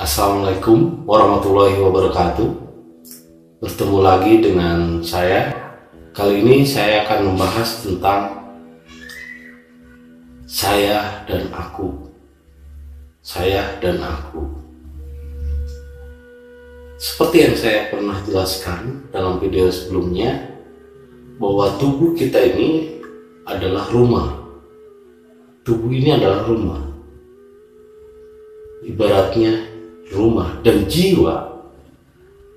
Assalamualaikum warahmatullahi wabarakatuh. Bertemu lagi dengan saya. Kali ini saya akan membahas tentang saya dan aku. Saya dan aku. Seperti yang saya pernah jelaskan dalam video sebelumnya, bahwa tubuh kita ini adalah rumah. Tubuh ini adalah rumah. Ibaratnya rumah dan jiwa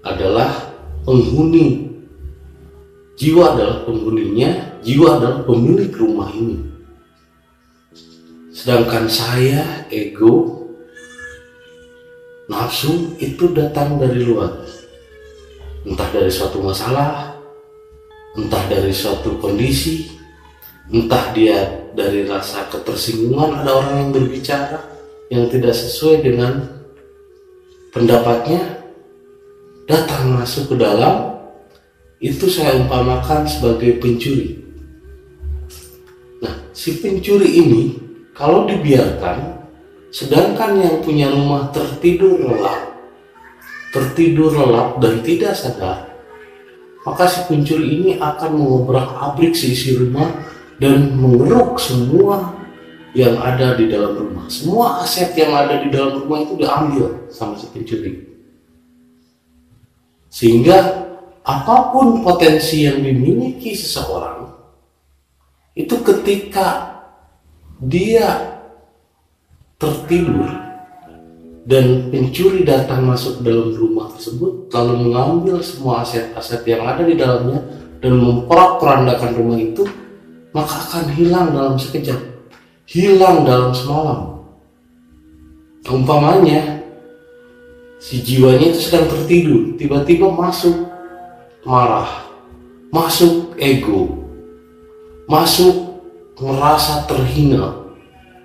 adalah penghuni. Jiwa adalah penghuninya, jiwa adalah pemilik rumah ini. Sedangkan saya, ego, nafsu itu datang dari luar. Entah dari suatu masalah, entah dari suatu kondisi, entah dia dari rasa ketersinggungan ada orang yang berbicara yang tidak sesuai dengan pendapatnya datang masuk ke dalam. Itu saya umpamakan sebagai pencuri. Nah si pencuri ini kalau dibiarkan sedangkan yang punya rumah tertidur lelap tertidur lelap dan tidak sadar maka si pencuri ini akan mengobrak abrik si isi rumah dan mengeruk semua yang ada di dalam rumah. Semua aset yang ada di dalam rumah itu diambil sama si pencuri. Sehingga apa pun potensi yang dimiliki seseorang itu ketika dia tertidur dan pencuri datang masuk dalam rumah tersebut lalu mengambil semua aset-aset yang ada di dalamnya dan memporak-porandakan rumah itu maka akan hilang dalam sekejap hilang dalam semalam. Umpamanya si jiwanya itu sedang tertidur tiba-tiba masuk marah masuk ego masuk merasa terhina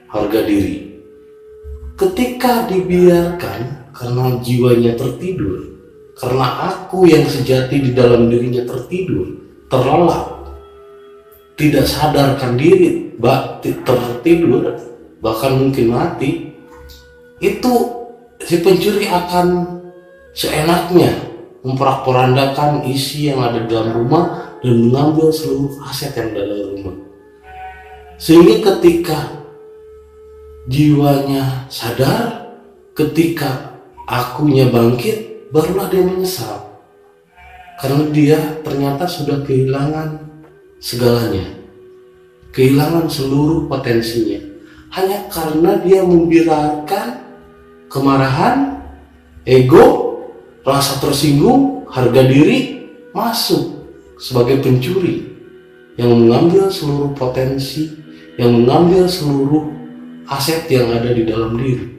harga diri. Ketika dibiarkan karena jiwanya tertidur karena aku yang sejati di dalam dirinya tertidur terlelap tidak sadarkan diri tertidur bahkan mungkin mati. Itu si pencuri akan seenaknya memperak-porandakan isi yang ada dalam rumah dan mengambil seluruh aset yang ada dalam rumah. Sehingga ketika jiwanya sadar ketika akunya bangkit barulah dia menyesal. Karena dia ternyata sudah kehilangan segalanya, kehilangan seluruh potensinya, hanya karena dia membiarkan kemarahan, ego, rasa tersinggung, harga diri masuk sebagai pencuri yang mengambil seluruh potensi, yang mengambil seluruh aset yang ada di dalam diri.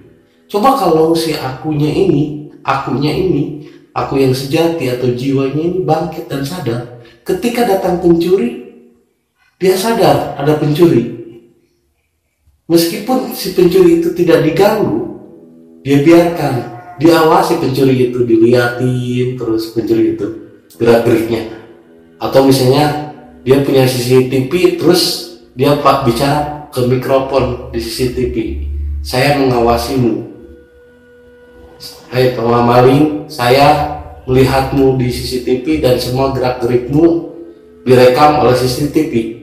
Coba kalau si akunya ini, akunya ini, aku yang sejati atau jiwanya ini bangkit dan sadar, ketika datang pencuri, dia sadar ada pencuri. Meskipun si pencuri itu tidak diganggu, dia biarkan, diawasi pencuri itu, dilihatin terus pencuri itu gerak-geriknya. Atau misalnya dia punya CCTV, terus dia pak bicara ke mikrofon di CCTV. Saya mengawasimu. Hai hey, maling, saya melihatmu di CCTV dan semua gerak-gerikmu direkam oleh CCTV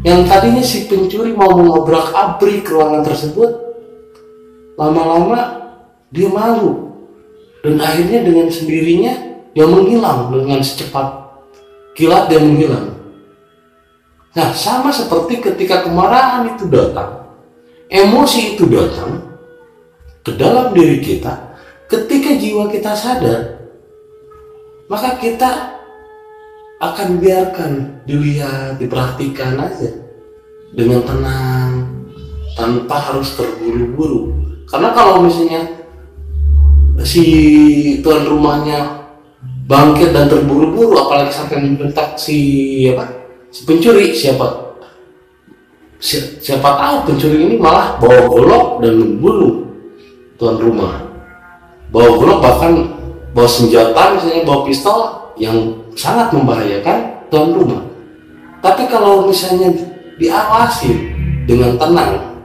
yang tadinya si pencuri mau mengobrak abrik ruangan tersebut lama-lama dia malu. Dan akhirnya dengan sendirinya dia menghilang dengan secepat kilat dia menghilang. Nah sama seperti ketika kemarahan itu datang emosi itu datang ke dalam diri kita ketika jiwa kita sadar maka kita akan biarkan dilihat, diperhatikan aja dengan tenang tanpa harus terburu-buru. Karena kalau misalnya si tuan rumahnya bangkit dan terburu-buru, apalagi sampai membentak si apa si pencuri siapa si, siapa tahu pencuri ini malah bawa golok dan membunuh tuan rumah. Bawa golok bahkan bawa senjata misalnya bawa pistol yang sangat membahayakan tuan rumah. Tapi kalau misalnya diawasi dengan tenang,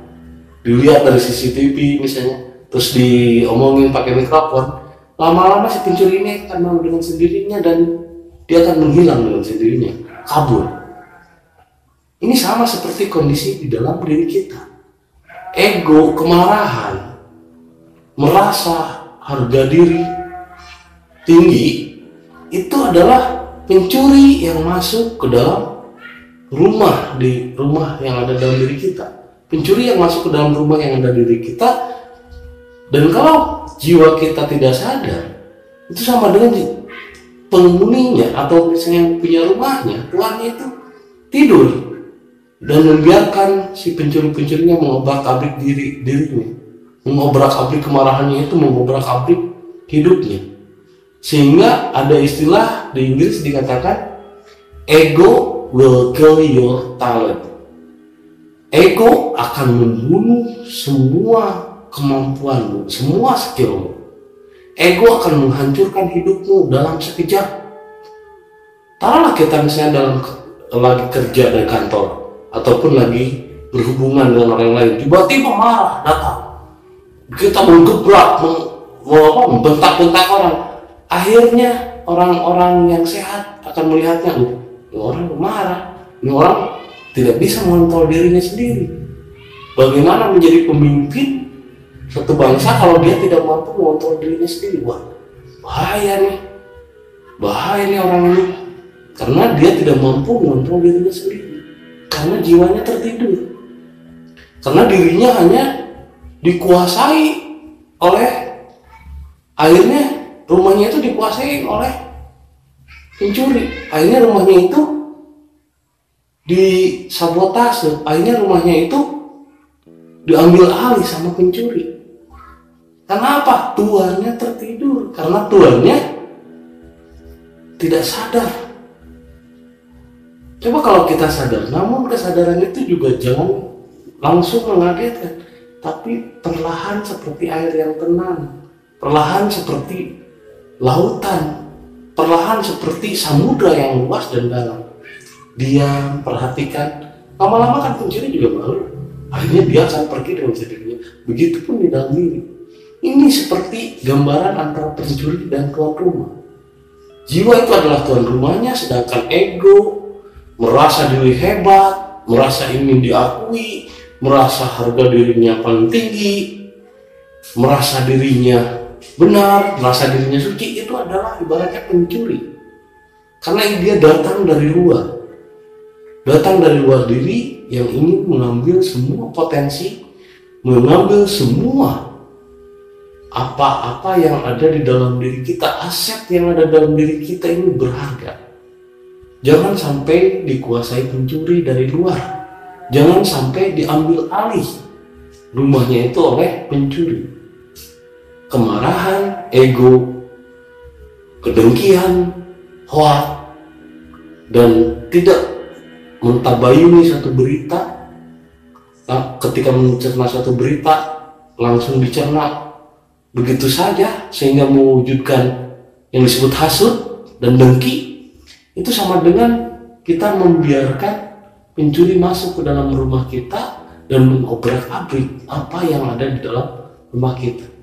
dilihat dari CCTV misalnya, terus diomongin pakai mikrofon lama-lama si pencuri ini akan mau dengan sendirinya dan dia akan menghilang dengan sendirinya. Kabur. Ini sama seperti kondisi di dalam diri kita. Ego kemarahan merasa harga diri tinggi itu adalah pencuri yang masuk ke dalam rumah di rumah yang ada dalam diri kita. Pencuri yang masuk ke dalam rumah yang ada di diri kita. Dan kalau jiwa kita tidak sadar itu sama dengan penghuninya atau misalnya yang punya rumahnya tuannya itu tidur. Dan membiarkan si pencuri-pencurinya mengobrak-abrik diri dirinya. Mengobrak-abrik kemarahannya itu mengobrak-abrik hidupnya sehingga ada istilah di Inggris dikatakan ego will kill your talent ego akan membunuh semua kemampuanmu, semua skillmu. Ego akan menghancurkan hidupmu dalam sekejap. Taruhlah kita misalnya dalam lagi kerja dari kantor ataupun lagi berhubungan dengan orang lain, tiba-tiba marah datang. Kita menggebrak, membentak-bentak orang. Akhirnya orang-orang yang sehat akan melihatnya, oh, ini orang marah, ini orang tidak bisa mengontrol dirinya sendiri. Bagaimana menjadi pemimpin satu bangsa kalau dia tidak mampu mengontrol dirinya sendiri? Wah bahaya nih. Bahaya nih orang ini. Karena dia tidak mampu mengontrol dirinya sendiri. Karena jiwanya tertidur. Karena dirinya hanya dikuasai oleh akhirnya rumahnya itu dikuasai oleh pencuri akhirnya rumahnya itu disabotase akhirnya rumahnya itu diambil alih sama pencuri Kenapa? Tuannya tertidur. Karena tuannya tidak sadar. Coba kalau kita sadar, namun kesadaran itu juga jangan langsung mengagetkan, tapi perlahan seperti air yang tenang, perlahan seperti lautan, perlahan seperti samudra yang luas dan dalam. Diam, perhatikan, lama-lama kan pencuri juga malu. Akhirnya dia akan pergi dengan sendirinya. Begitupun di dalam diri ini seperti gambaran antara pencuri dan tuan rumah. Jiwa itu adalah tuan rumahnya, sedangkan ego merasa diri hebat, merasa ingin diakui, merasa harga dirinya paling tinggi, merasa dirinya benar, merasa dirinya suci, itu adalah ibaratnya pencuri. Karena dia datang dari luar, datang dari luar diri yang ingin mengambil semua potensi, mengambil semua apa-apa yang ada di dalam diri kita, aset yang ada dalam diri kita ini berharga. Jangan sampai dikuasai pencuri dari luar. Jangan sampai diambil alih rumahnya itu oleh pencuri. Kemarahan, ego, kedengkian, hoak, dan tidak mentabayuni satu berita. Nah, ketika mencerna satu berita, langsung dicerna begitu saja sehingga mewujudkan yang disebut hasut dan dengki itu sama dengan kita membiarkan pencuri masuk ke dalam rumah kita dan mengobrak abrik apa yang ada di dalam rumah kita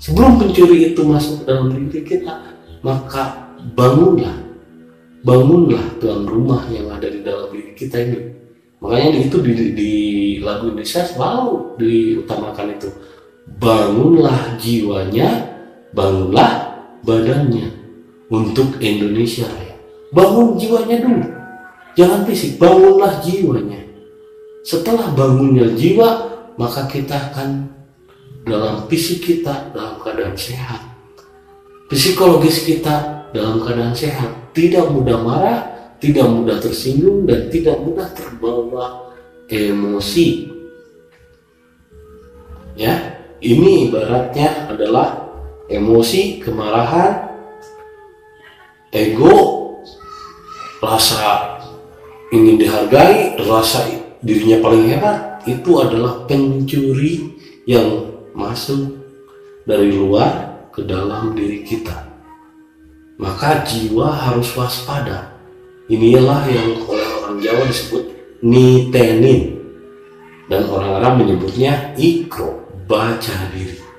sebelum pencuri itu masuk ke dalam diri kita maka bangunlah bangunlah tuan rumah yang ada di dalam diri kita ini makanya itu di, di lagu Indonesia selalu diutamakan itu bangunlah jiwanya, bangunlah badannya untuk Indonesia Raya. Bangun jiwanya dulu, jangan fisik, bangunlah jiwanya. Setelah bangunnya jiwa, maka kita akan dalam fisik kita dalam keadaan sehat. Psikologis kita dalam keadaan sehat, tidak mudah marah, tidak mudah tersinggung, dan tidak mudah terbawa emosi. Ya, ini ibaratnya adalah emosi, kemarahan, ego, rasa ingin dihargai, rasa dirinya paling hebat, itu adalah pencuri yang masuk dari luar ke dalam diri kita. Maka jiwa harus waspada. Inilah yang oleh orang Jawa disebut nitenin dan orang Arab menyebutnya ikro baca diri.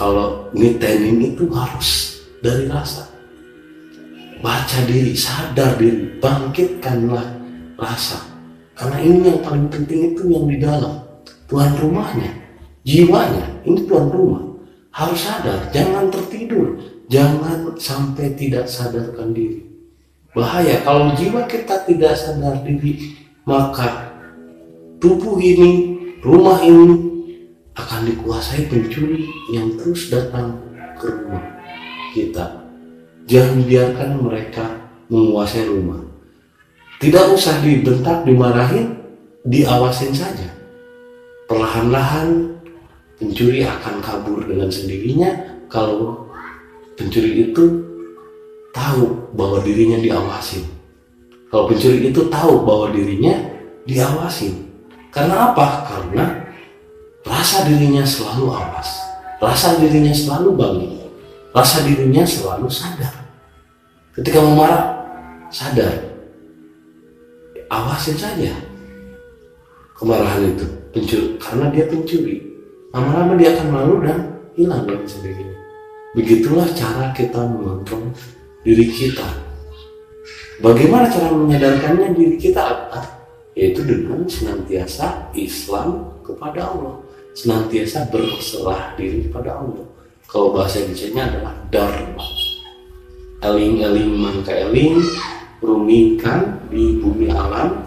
kalau nitenin itu harus dari rasa baca diri sadar diri bangkitkanlah rasa karena ini yang paling penting itu yang di dalam tuan rumahnya jiwanya ini tuan rumah. Harus sadar jangan tertidur. Jangan sampai tidak sadarkan diri. Bahaya kalau jiwa kita tidak sadar diri maka tubuh ini rumah ini akan dikuasai pencuri yang terus datang ke rumah kita. Jangan biarkan mereka menguasai rumah. Tidak usah dibentak dimarahin diawasin saja. Perlahan-lahan pencuri akan kabur dengan sendirinya kalau pencuri itu tahu bahwa dirinya diawasi. Kalau pencuri itu tahu bahwa dirinya diawasi. Karena apa? Karena rasa dirinya selalu awas. Rasa dirinya selalu bangun. Rasa dirinya selalu sadar. Ketika memarah, sadar. Awasin saja kemarahan itu. Pencuri, karena dia pencuri lama-lama dia akan malu dan hilang dengan sendirinya. Begitulah cara kita mengontrol diri kita. Bagaimana cara menyadarkannya diri kita? Yaitu dengan senantiasa Islam kepada Allah, senantiasa berserah diri kepada Allah. Kalau bahasa Indonesia adalah dharma. Eling-eling mangka eling, rumikan di bumi alam,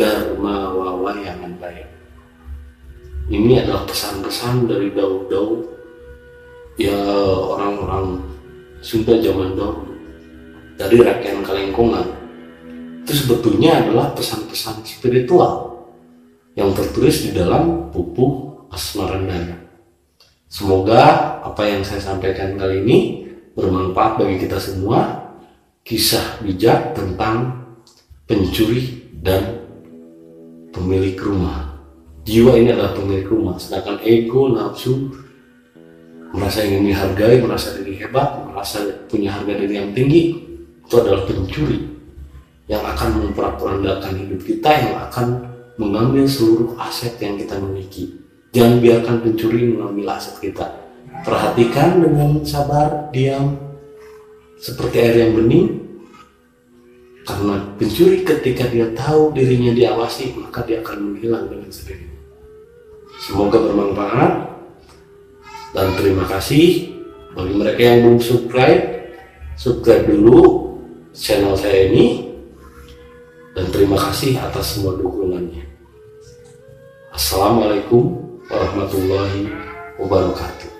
dharma wawayangan baik ini adalah pesan-pesan dari Daud-Daud ya orang-orang Sunda zaman dahulu dari rakyat Kalengkongan itu sebetulnya adalah pesan-pesan spiritual yang tertulis di dalam buku Asmarandana. Semoga apa yang saya sampaikan kali ini bermanfaat bagi kita semua. Kisah bijak tentang pencuri dan pemilik rumah jiwa ini adalah pemilik rumah sedangkan ego nafsu merasa ingin dihargai merasa diri hebat merasa punya harga diri yang tinggi itu adalah pencuri yang akan memperandakan hidup kita yang akan mengambil seluruh aset yang kita miliki. Jangan biarkan pencuri mengambil aset kita. Perhatikan dengan sabar diam seperti air yang bening. Karena pencuri ketika dia tahu dirinya diawasi maka dia akan menghilang dengan sendirinya Semoga bermanfaat dan terima kasih bagi mereka yang belum subscribe, subscribe dulu channel saya ini dan terima kasih atas semua dukungannya. Assalamualaikum warahmatullahi wabarakatuh.